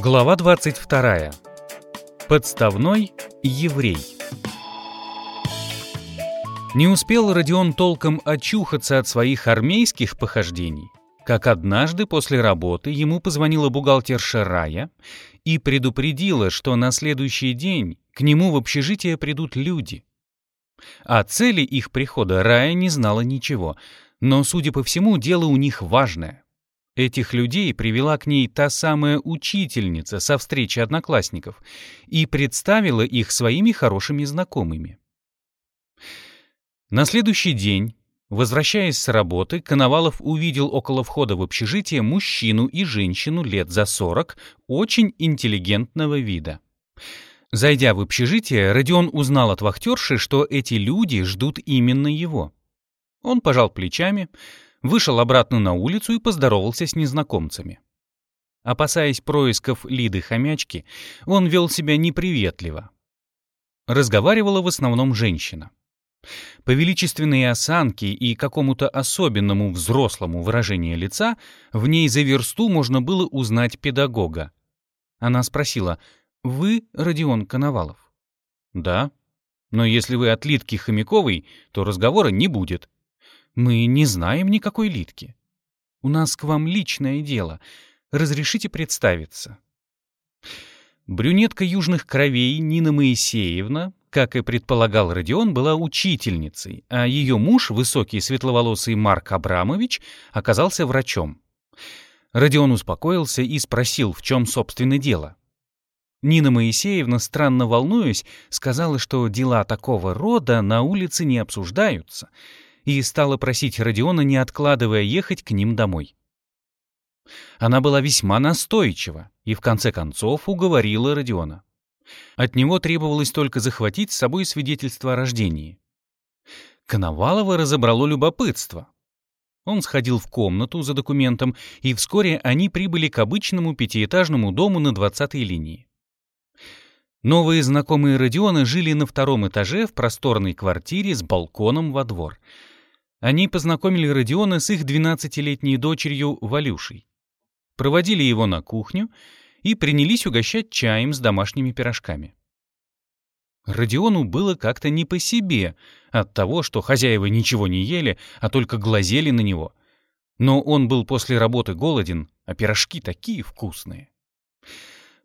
Глава 22. Подставной еврей. Не успел Родион толком очухаться от своих армейских похождений, как однажды после работы ему позвонила бухгалтерша Рая и предупредила, что на следующий день к нему в общежитие придут люди. О цели их прихода Рая не знала ничего, но, судя по всему, дело у них важное. Этих людей привела к ней та самая учительница со встречи одноклассников и представила их своими хорошими знакомыми. На следующий день, возвращаясь с работы, Коновалов увидел около входа в общежитие мужчину и женщину лет за сорок, очень интеллигентного вида. Зайдя в общежитие, Родион узнал от вахтерши, что эти люди ждут именно его. Он пожал плечами, вышел обратно на улицу и поздоровался с незнакомцами. Опасаясь происков Лиды-хомячки, он вел себя неприветливо. Разговаривала в основном женщина. По величественной осанке и какому-то особенному взрослому выражению лица в ней за версту можно было узнать педагога. Она спросила, «Вы Родион Коновалов?» «Да. Но если вы от Литки Хомяковой, то разговора не будет», мы не знаем никакой Литки. У нас к вам личное дело. Разрешите представиться. Брюнетка южных кровей Нина Моисеевна, как и предполагал Родион, была учительницей, а ее муж, высокий светловолосый Марк Абрамович, оказался врачом. Родион успокоился и спросил, в чем, собственно, дело. Нина Моисеевна, странно волнуясь, сказала, что дела такого рода на улице не обсуждаются — и стала просить Родиона, не откладывая, ехать к ним домой. Она была весьма настойчива и в конце концов уговорила Родиона. От него требовалось только захватить с собой свидетельство о рождении. Коновалова разобрало любопытство. Он сходил в комнату за документом, и вскоре они прибыли к обычному пятиэтажному дому на 20-й линии. Новые знакомые Родиона жили на втором этаже в просторной квартире с балконом во двор — они познакомили Родиона с их 12-летней дочерью Валюшей. Проводили его на кухню и принялись угощать чаем с домашними пирожками. Родиону было как-то не по себе от того, что хозяева ничего не ели, а только глазели на него. Но он был после работы голоден, а пирожки такие вкусные.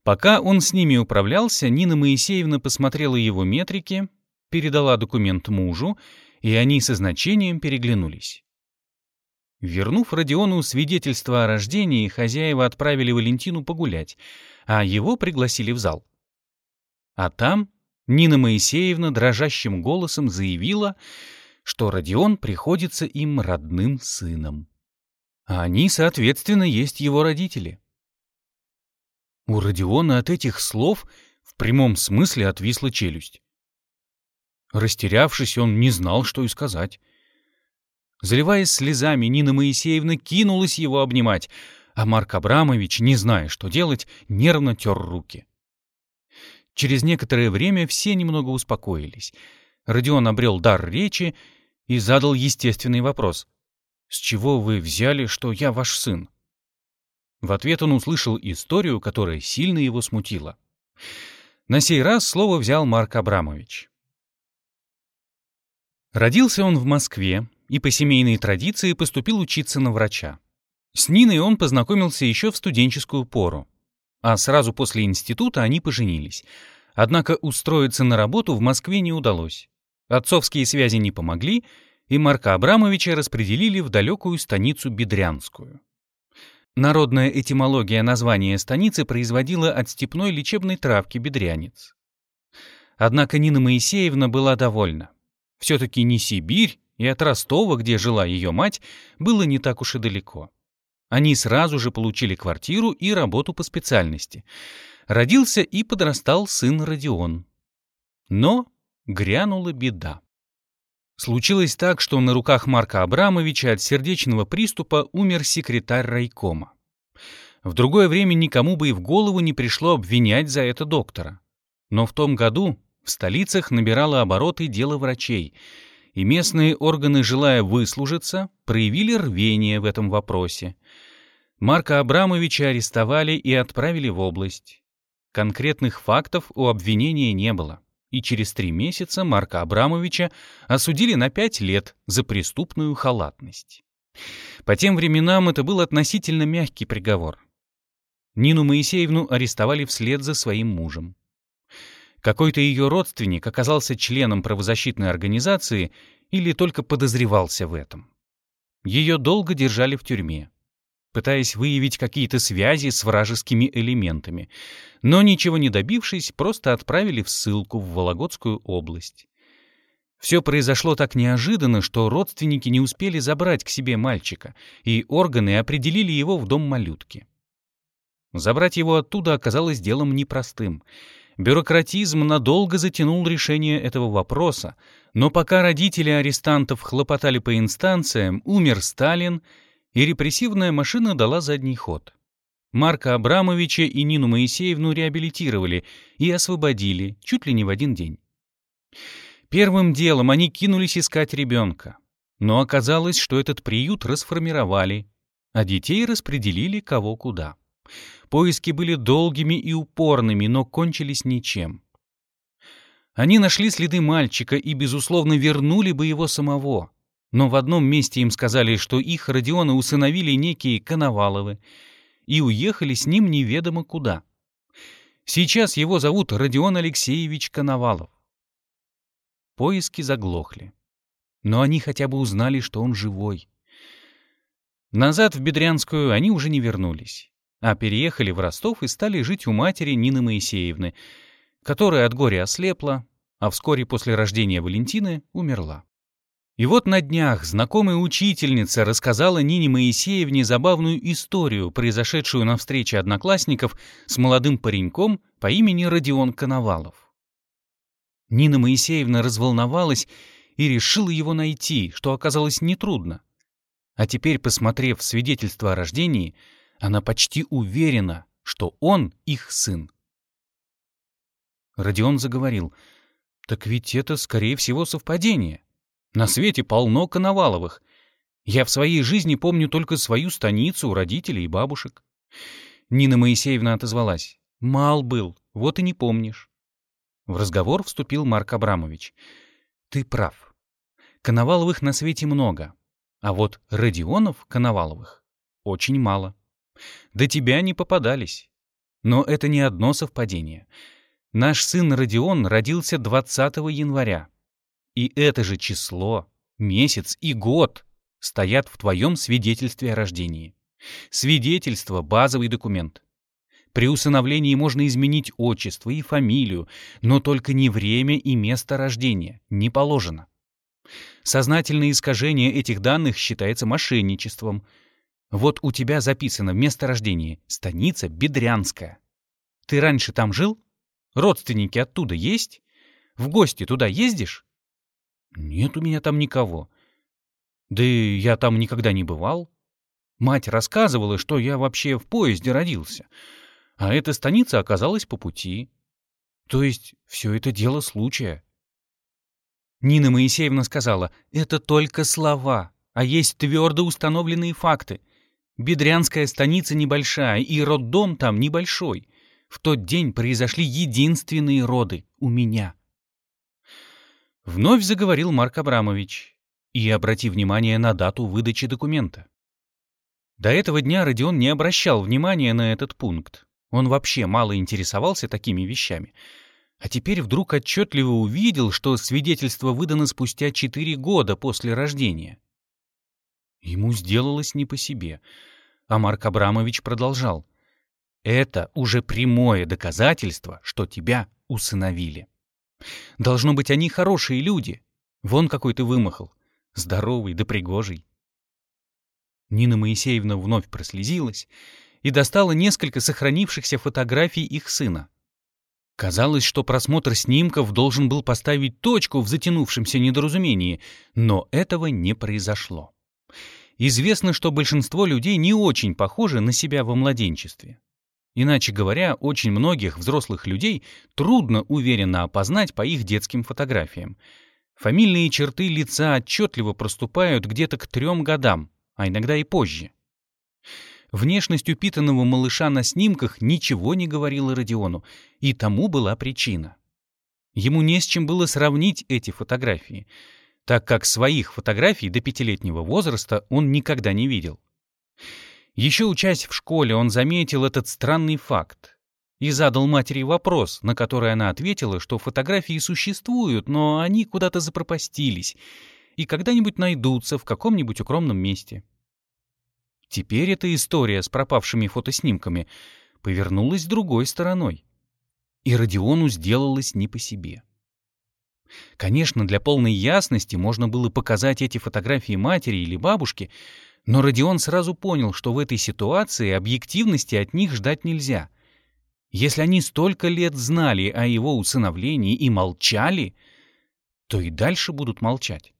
Пока он с ними управлялся, Нина Моисеевна посмотрела его метрики, передала документ мужу и они со значением переглянулись. Вернув Родиону свидетельство о рождении, хозяева отправили Валентину погулять, а его пригласили в зал. А там Нина Моисеевна дрожащим голосом заявила, что Родион приходится им родным сыном. А они, соответственно, есть его родители. У Родиона от этих слов в прямом смысле отвисла челюсть. Растерявшись, он не знал, что и сказать. Заливаясь слезами, Нина Моисеевна кинулась его обнимать, а Марк Абрамович, не зная, что делать, нервно тер руки. Через некоторое время все немного успокоились. Родион обрел дар речи и задал естественный вопрос. «С чего вы взяли, что я ваш сын?» В ответ он услышал историю, которая сильно его смутила. На сей раз слово взял Марк Абрамович. Родился он в Москве и по семейной традиции поступил учиться на врача. С Ниной он познакомился еще в студенческую пору. А сразу после института они поженились. Однако устроиться на работу в Москве не удалось. Отцовские связи не помогли, и Марка Абрамовича распределили в далекую станицу Бедрянскую. Народная этимология названия станицы производила от степной лечебной травки бедрянец. Однако Нина Моисеевна была довольна. Все-таки не Сибирь, и от Ростова, где жила ее мать, было не так уж и далеко. Они сразу же получили квартиру и работу по специальности. Родился и подрастал сын Родион. Но грянула беда. Случилось так, что на руках Марка Абрамовича от сердечного приступа умер секретарь райкома. В другое время никому бы и в голову не пришло обвинять за это доктора. Но в том году в столицах набирало обороты дело врачей, и местные органы, желая выслужиться, проявили рвение в этом вопросе. Марка Абрамовича арестовали и отправили в область. Конкретных фактов у обвинения не было, и через три месяца Марка Абрамовича осудили на пять лет за преступную халатность. По тем временам это был относительно мягкий приговор. Нину Моисеевну арестовали вслед за своим мужем. Какой-то ее родственник оказался членом правозащитной организации или только подозревался в этом. Ее долго держали в тюрьме, пытаясь выявить какие-то связи с вражескими элементами, но ничего не добившись, просто отправили в ссылку в Вологодскую область. Все произошло так неожиданно, что родственники не успели забрать к себе мальчика, и органы определили его в дом малютки. Забрать его оттуда оказалось делом непростым. Бюрократизм надолго затянул решение этого вопроса, но пока родители арестантов хлопотали по инстанциям, умер Сталин, и репрессивная машина дала задний ход. Марка Абрамовича и Нину Моисеевну реабилитировали и освободили чуть ли не в один день. Первым делом они кинулись искать ребенка. Но оказалось, что этот приют расформировали, а детей распределили кого куда. Поиски были долгими и упорными, но кончились ничем. Они нашли следы мальчика и, безусловно, вернули бы его самого. Но в одном месте им сказали, что их Родиона усыновили некие Коноваловы и уехали с ним неведомо куда. Сейчас его зовут Родион Алексеевич Коновалов. Поиски заглохли. Но они хотя бы узнали, что он живой. Назад в Бедрянскую они уже не вернулись а переехали в Ростов и стали жить у матери Нины Моисеевны, которая от горя ослепла, а вскоре после рождения Валентины умерла. И вот на днях знакомая учительница рассказала Нине Моисеевне забавную историю, произошедшую на встрече одноклассников с молодым пареньком по имени Родион Коновалов. Нина Моисеевна разволновалась и решила его найти, что оказалось нетрудно. А теперь, посмотрев свидетельство о рождении, она почти уверена, что он их сын. Родион заговорил. «Так ведь это, скорее всего, совпадение. На свете полно Коноваловых. Я в своей жизни помню только свою станицу родителей и бабушек». Нина Моисеевна отозвалась. «Мал был, вот и не помнишь». В разговор вступил Марк Абрамович. «Ты прав. Коноваловых на свете много, а вот Родионов Коноваловых очень мало». До тебя не попадались. Но это не одно совпадение. Наш сын Родион родился 20 января. И это же число, месяц и год стоят в твоем свидетельстве о рождении. Свидетельство — базовый документ. При усыновлении можно изменить отчество и фамилию, но только не время и место рождения, не положено. Сознательное искажение этих данных считается мошенничеством — вот у тебя записано место рождения — станица Бедрянская. Ты раньше там жил? Родственники оттуда есть? В гости туда ездишь? Нет у меня там никого. Да я там никогда не бывал. Мать рассказывала, что я вообще в поезде родился, а эта станица оказалась по пути. То есть все это дело случая. Нина Моисеевна сказала, это только слова, а есть твердо установленные факты — Бедрянская станица небольшая, и роддом там небольшой. В тот день произошли единственные роды у меня. Вновь заговорил Марк Абрамович и обрати внимание на дату выдачи документа. До этого дня Родион не обращал внимания на этот пункт. Он вообще мало интересовался такими вещами. А теперь вдруг отчетливо увидел, что свидетельство выдано спустя четыре года после рождения. Ему сделалось не по себе. А Марк Абрамович продолжал. «Это уже прямое доказательство, что тебя усыновили. Должно быть, они хорошие люди. Вон какой ты вымахал. Здоровый да пригожий». Нина Моисеевна вновь прослезилась и достала несколько сохранившихся фотографий их сына. Казалось, что просмотр снимков должен был поставить точку в затянувшемся недоразумении, но этого не произошло. Известно, что большинство людей не очень похожи на себя во младенчестве. Иначе говоря, очень многих взрослых людей трудно уверенно опознать по их детским фотографиям. Фамильные черты лица отчетливо проступают где-то к трем годам, а иногда и позже. Внешность упитанного малыша на снимках ничего не говорила Родиону, и тому была причина. Ему не с чем было сравнить эти фотографии, так как своих фотографий до пятилетнего возраста он никогда не видел. Еще учась в школе, он заметил этот странный факт и задал матери вопрос, на который она ответила, что фотографии существуют, но они куда-то запропастились и когда-нибудь найдутся в каком-нибудь укромном месте. Теперь эта история с пропавшими фотоснимками повернулась другой стороной. И Родиону сделалось не по себе. Конечно, для полной ясности можно было показать эти фотографии матери или бабушки, но Родион сразу понял, что в этой ситуации объективности от них ждать нельзя. Если они столько лет знали о его усыновлении и молчали, то и дальше будут молчать.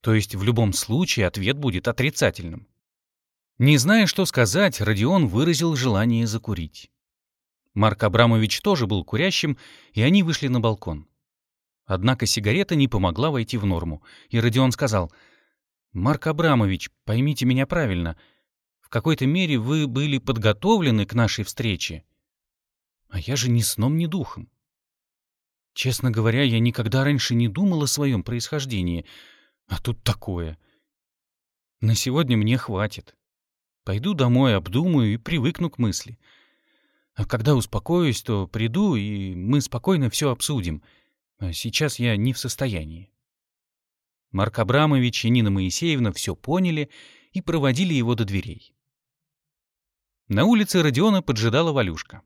То есть в любом случае ответ будет отрицательным. Не зная, что сказать, Родион выразил желание закурить. Марк Абрамович тоже был курящим, и они вышли на балкон. Однако сигарета не помогла войти в норму, и Родион сказал, «Марк Абрамович, поймите меня правильно, в какой-то мере вы были подготовлены к нашей встрече, а я же ни сном, ни духом. Честно говоря, я никогда раньше не думал о своем происхождении, а тут такое. На сегодня мне хватит». Пойду домой, обдумаю и привыкну к мысли. А когда успокоюсь, то приду, и мы спокойно все обсудим. А сейчас я не в состоянии. Марк Абрамович и Нина Моисеевна все поняли и проводили его до дверей. На улице Родиона поджидала Валюшка.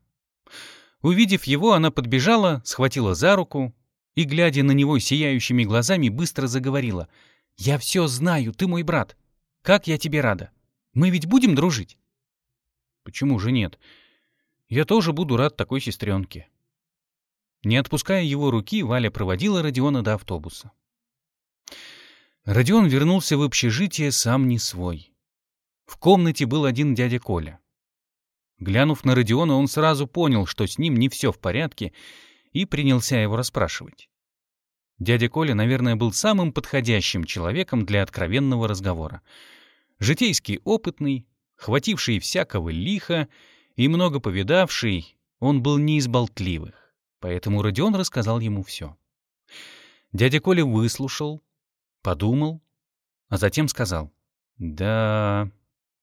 Увидев его, она подбежала, схватила за руку и, глядя на него сияющими глазами, быстро заговорила. «Я все знаю, ты мой брат. Как я тебе рада!» Мы ведь будем дружить? Почему же нет? Я тоже буду рад такой сестренке. Не отпуская его руки, Валя проводила Родиона до автобуса. Родион вернулся в общежитие сам не свой. В комнате был один дядя Коля. Глянув на Родиона, он сразу понял, что с ним не все в порядке, и принялся его расспрашивать. Дядя Коля, наверное, был самым подходящим человеком для откровенного разговора — Житейский опытный, хвативший всякого лиха и много повидавший, он был не из болтливых, поэтому Родион рассказал ему все. Дядя Коля выслушал, подумал, а затем сказал, «Да,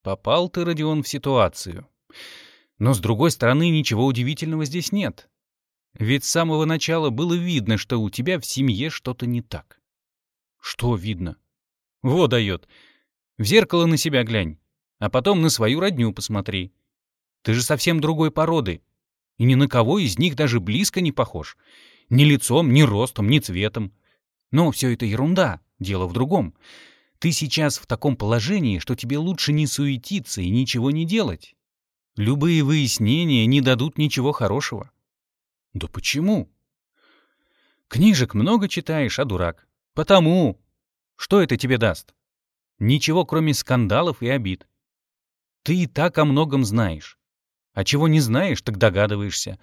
попал ты, Родион, в ситуацию. Но, с другой стороны, ничего удивительного здесь нет. Ведь с самого начала было видно, что у тебя в семье что-то не так». «Что видно?» «Во дает. В зеркало на себя глянь, а потом на свою родню посмотри. Ты же совсем другой породы, и ни на кого из них даже близко не похож. Ни лицом, ни ростом, ни цветом. Но все это ерунда, дело в другом. Ты сейчас в таком положении, что тебе лучше не суетиться и ничего не делать. Любые выяснения не дадут ничего хорошего. Да почему? Книжек много читаешь, а дурак. Потому. Что это тебе даст? Ничего, кроме скандалов и обид. Ты и так о многом знаешь. А чего не знаешь, так догадываешься.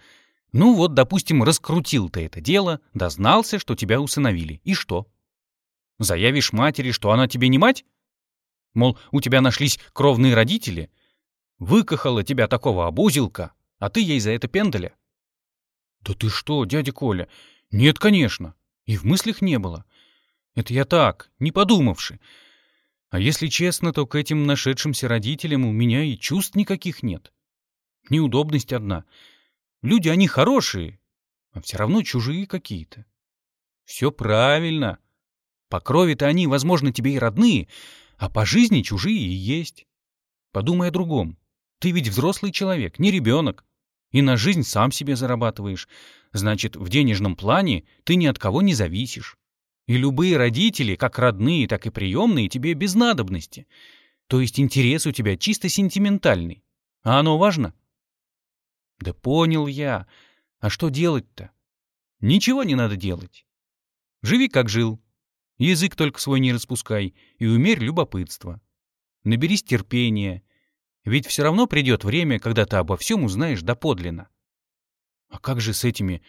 Ну вот, допустим, раскрутил ты это дело, дознался, что тебя усыновили. И что? Заявишь матери, что она тебе не мать? Мол, у тебя нашлись кровные родители? Выкахала тебя такого обузилка, а ты ей за это пендаля? Да ты что, дядя Коля? Нет, конечно. И в мыслях не было. Это я так, не подумавши. А если честно, то к этим нашедшимся родителям у меня и чувств никаких нет. Неудобность одна. Люди, они хорошие, а все равно чужие какие-то. Все правильно. По крови-то они, возможно, тебе и родные, а по жизни чужие и есть. Подумай о другом. Ты ведь взрослый человек, не ребенок. И на жизнь сам себе зарабатываешь. Значит, в денежном плане ты ни от кого не зависишь. И любые родители, как родные, так и приемные, тебе без надобности. То есть интерес у тебя чисто сентиментальный. А оно важно? Да понял я. А что делать-то? Ничего не надо делать. Живи, как жил. Язык только свой не распускай и умерь любопытство. Наберись терпения. Ведь все равно придет время, когда ты обо всем узнаешь доподлинно. А как же с этими...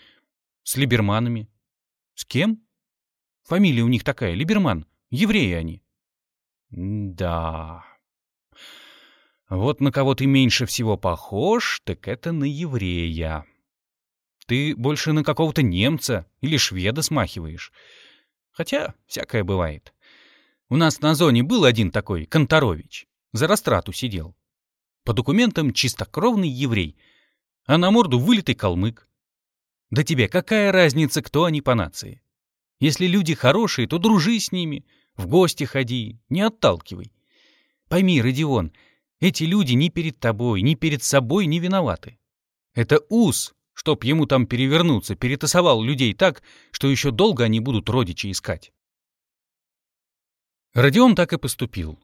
с либерманами? С кем? Фамилия у них такая, Либерман. Евреи они. да. Вот на кого ты меньше всего похож, так это на еврея. Ты больше на какого-то немца или шведа смахиваешь. Хотя всякое бывает. У нас на зоне был один такой, Конторович. За растрату сидел. По документам чистокровный еврей, а на морду вылитый калмык. Да тебе какая разница, кто они по нации? Если люди хорошие, то дружи с ними, в гости ходи, не отталкивай. Пойми, Родион, эти люди ни перед тобой, ни перед собой не виноваты. Это ус, чтоб ему там перевернуться, перетасовал людей так, что еще долго они будут родичи искать. Родион так и поступил.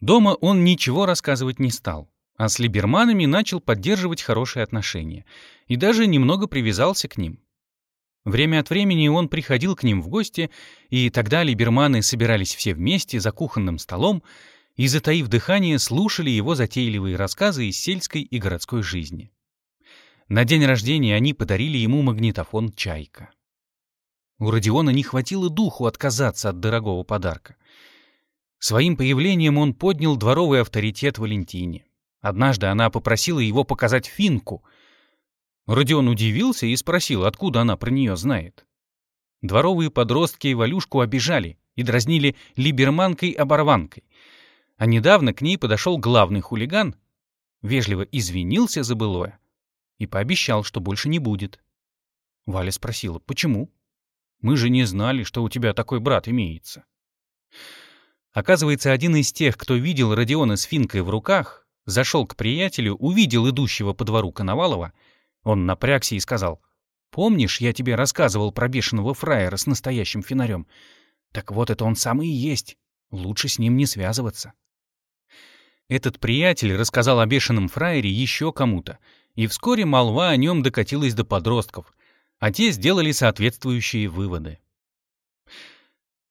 Дома он ничего рассказывать не стал, а с либерманами начал поддерживать хорошие отношения и даже немного привязался к ним. Время от времени он приходил к ним в гости, и тогда либерманы собирались все вместе за кухонным столом и, затаив дыхание, слушали его затейливые рассказы из сельской и городской жизни. На день рождения они подарили ему магнитофон «Чайка». У Родиона не хватило духу отказаться от дорогого подарка. Своим появлением он поднял дворовый авторитет Валентине. Однажды она попросила его показать финку. Родион удивился и спросил, откуда она про нее знает. Дворовые подростки Валюшку обижали и дразнили либерманкой-оборванкой. А недавно к ней подошел главный хулиган, вежливо извинился за былое и пообещал, что больше не будет. Валя спросила, почему? Мы же не знали, что у тебя такой брат имеется. Оказывается, один из тех, кто видел Родиона с финкой в руках, зашел к приятелю, увидел идущего по двору Коновалова. Он напрягся и сказал, «Помнишь, я тебе рассказывал про бешеного фраера с настоящим фонарем? Так вот, это он самый и есть. Лучше с ним не связываться». Этот приятель рассказал о бешеном фраере еще кому-то, и вскоре молва о нем докатилась до подростков — а те сделали соответствующие выводы.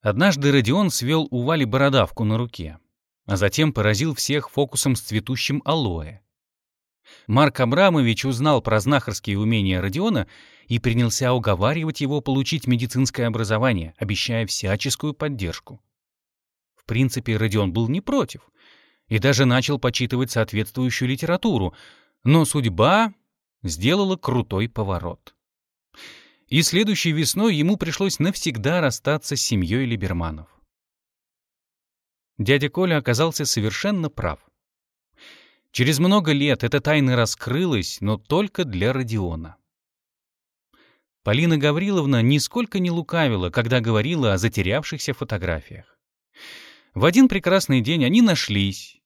Однажды Родион свел у Вали бородавку на руке, а затем поразил всех фокусом с цветущим алоэ. Марк Абрамович узнал про знахарские умения Родиона и принялся уговаривать его получить медицинское образование, обещая всяческую поддержку. В принципе, Родион был не против и даже начал почитывать соответствующую литературу, но судьба сделала крутой поворот. И следующей весной ему пришлось навсегда расстаться с семьей Либерманов. Дядя Коля оказался совершенно прав. Через много лет эта тайна раскрылась, но только для Родиона. Полина Гавриловна нисколько не лукавила, когда говорила о затерявшихся фотографиях. В один прекрасный день они нашлись.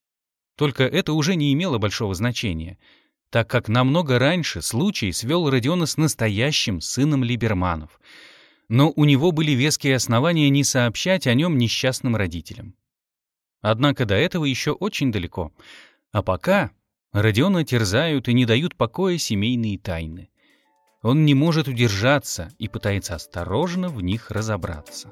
Только это уже не имело большого значения — так как намного раньше случай свел Родиона с настоящим сыном Либерманов. Но у него были веские основания не сообщать о нем несчастным родителям. Однако до этого еще очень далеко. А пока Родиона терзают и не дают покоя семейные тайны. Он не может удержаться и пытается осторожно в них разобраться.